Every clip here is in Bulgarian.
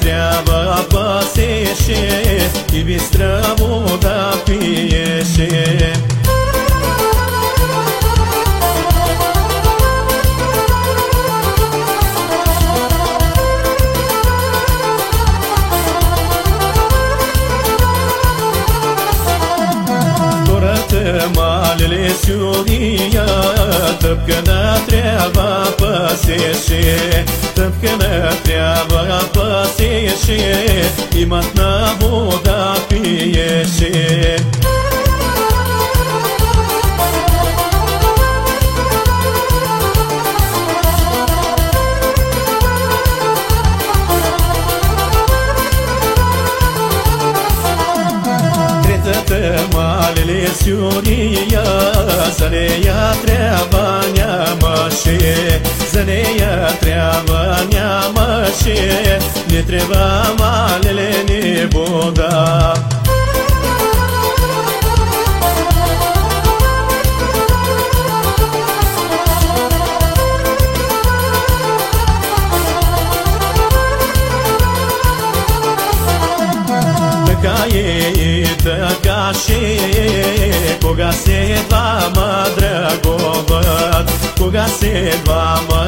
treaba paseše i bistravu da piješe лесюния, тъпка на трябва пасеше, тъпка на трябва пасеше, имат на вода пиеше. Alele siuria, zaneia treaba neamășe Zaneia treaba neamășe Ne treba malele neboda naše Koga se vama dragovac Koga se vama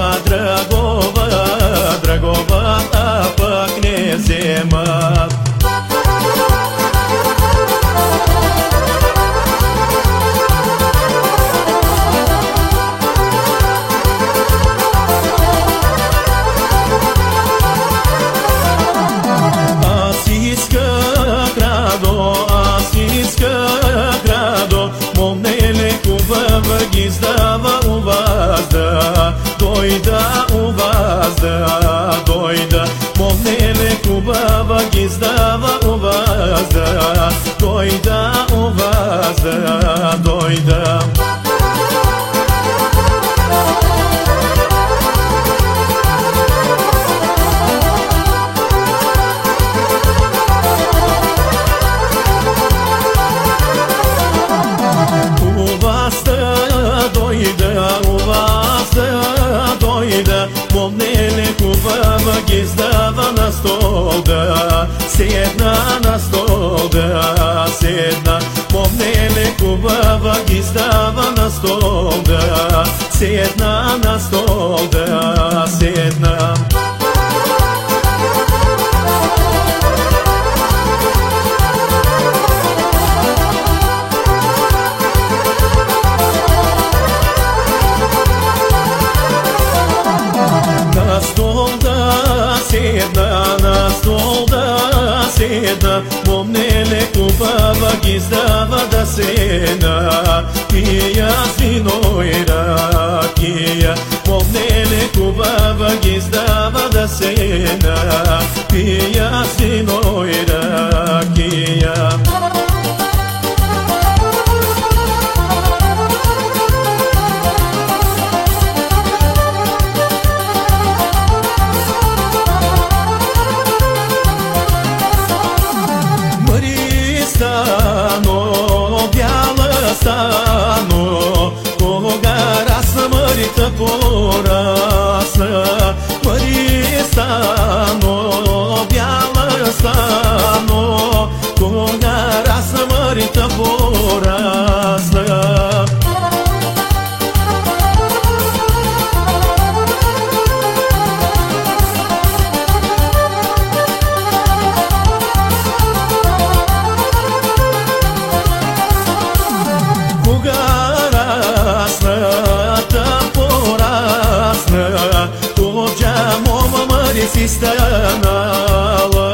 стенала,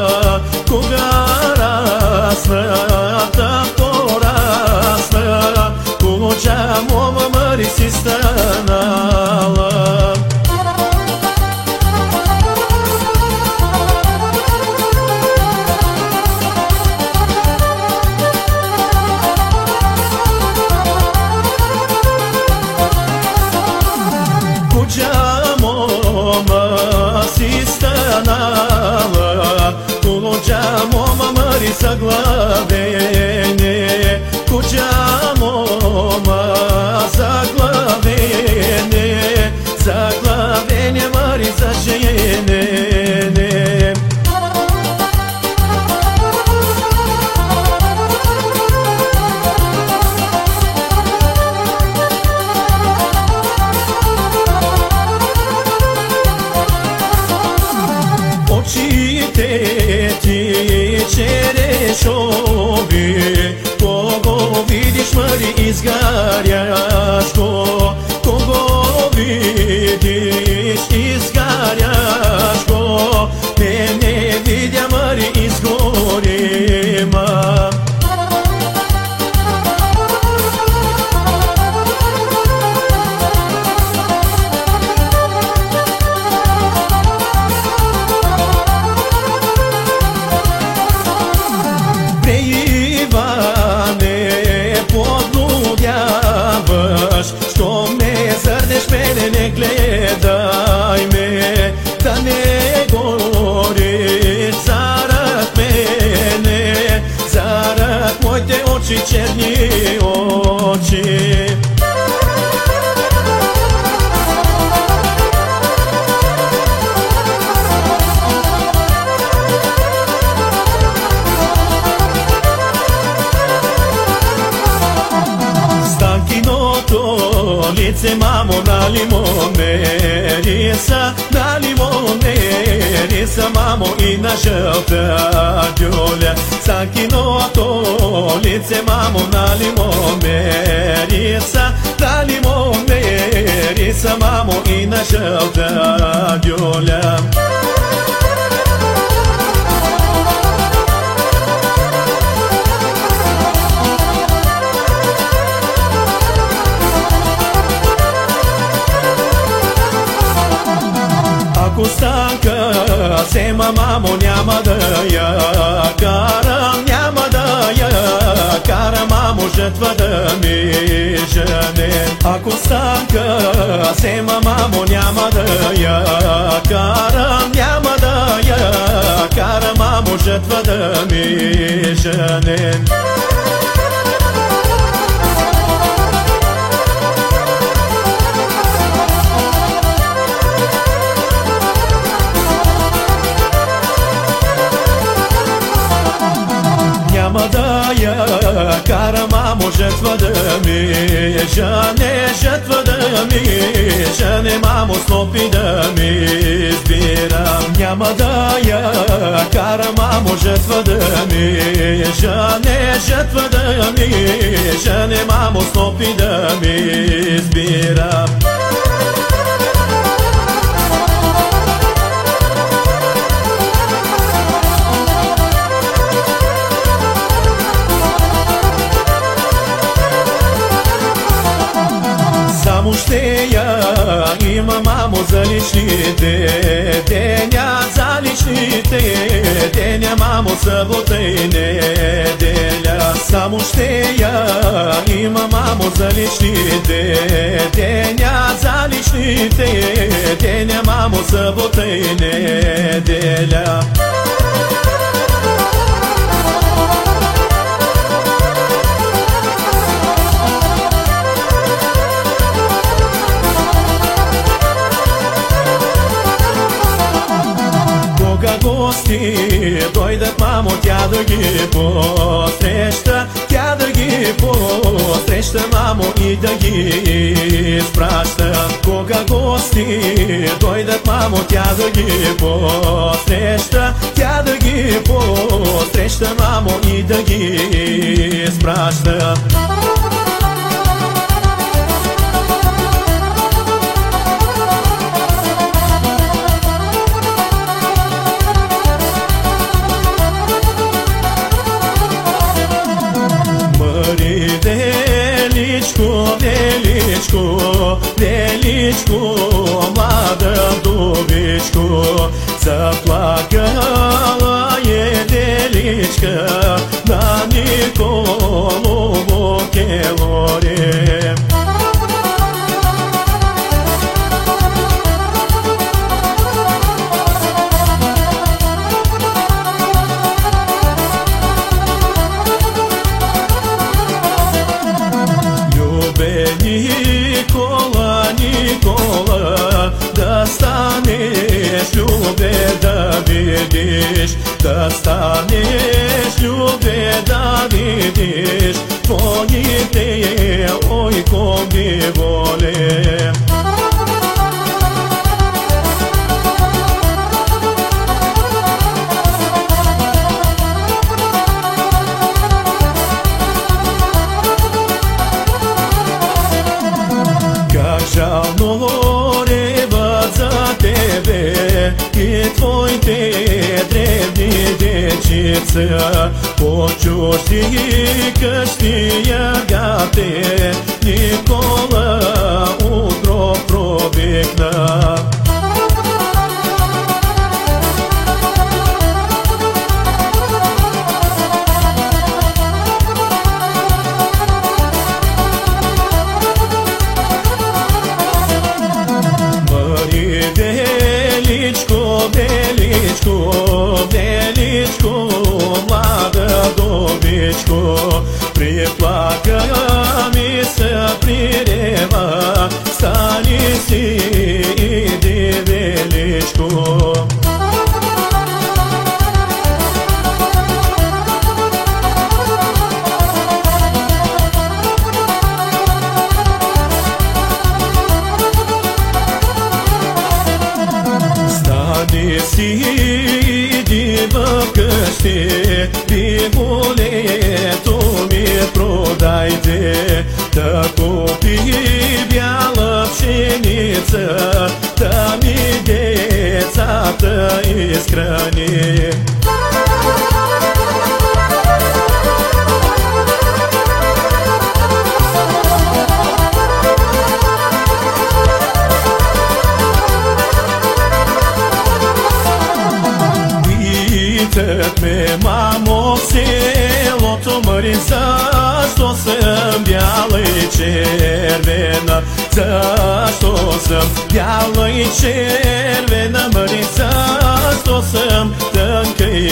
кугарасна, таторасна, куча мома мама, си стенала. sakla beni kucağına mis garias. i na želta djolja Ако станка сема мамо няма да я карам, няма да я кара мамо жертва да ми жене. Ако станка сема мамо няма да я карам, няма да я кара мамо жертва да ми жене. Кара мамо жертва да ми жане жертва да ми жане мамо снопи да ми избирам няма да я кара мамо жертва да ми жане жертва да ми жане мамо снопи да ми избирам Само ще я има мамо за личните деня, за личните деня, мамо събота и неделя. Само ще я има мамо за личните деня, за личните деня, мамо събота и неделя. Гости Дойдат мамо тя да ги посреща Тя да ги посреща мамо и да ги изпраща. Кога гости дойдат мамо тя да ги посреща Тя да ги посреща мамо и да ги изпраща dobičku, mladom dobičku, zaplakala je delička. beličku, beličku, beličku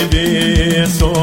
beso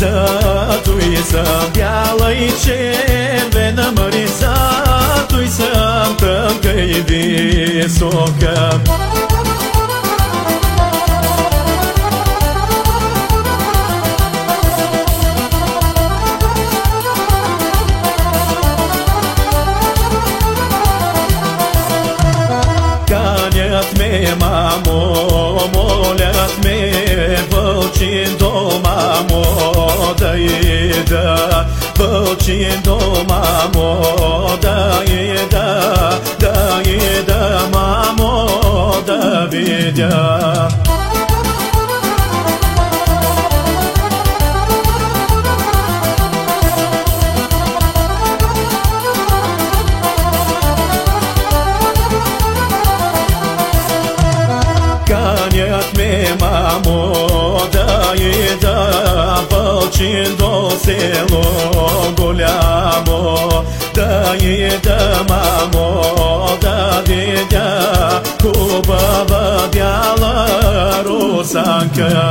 Zato je sam bjala i červena Mari Zato sam tamka i visoka जा Yeah.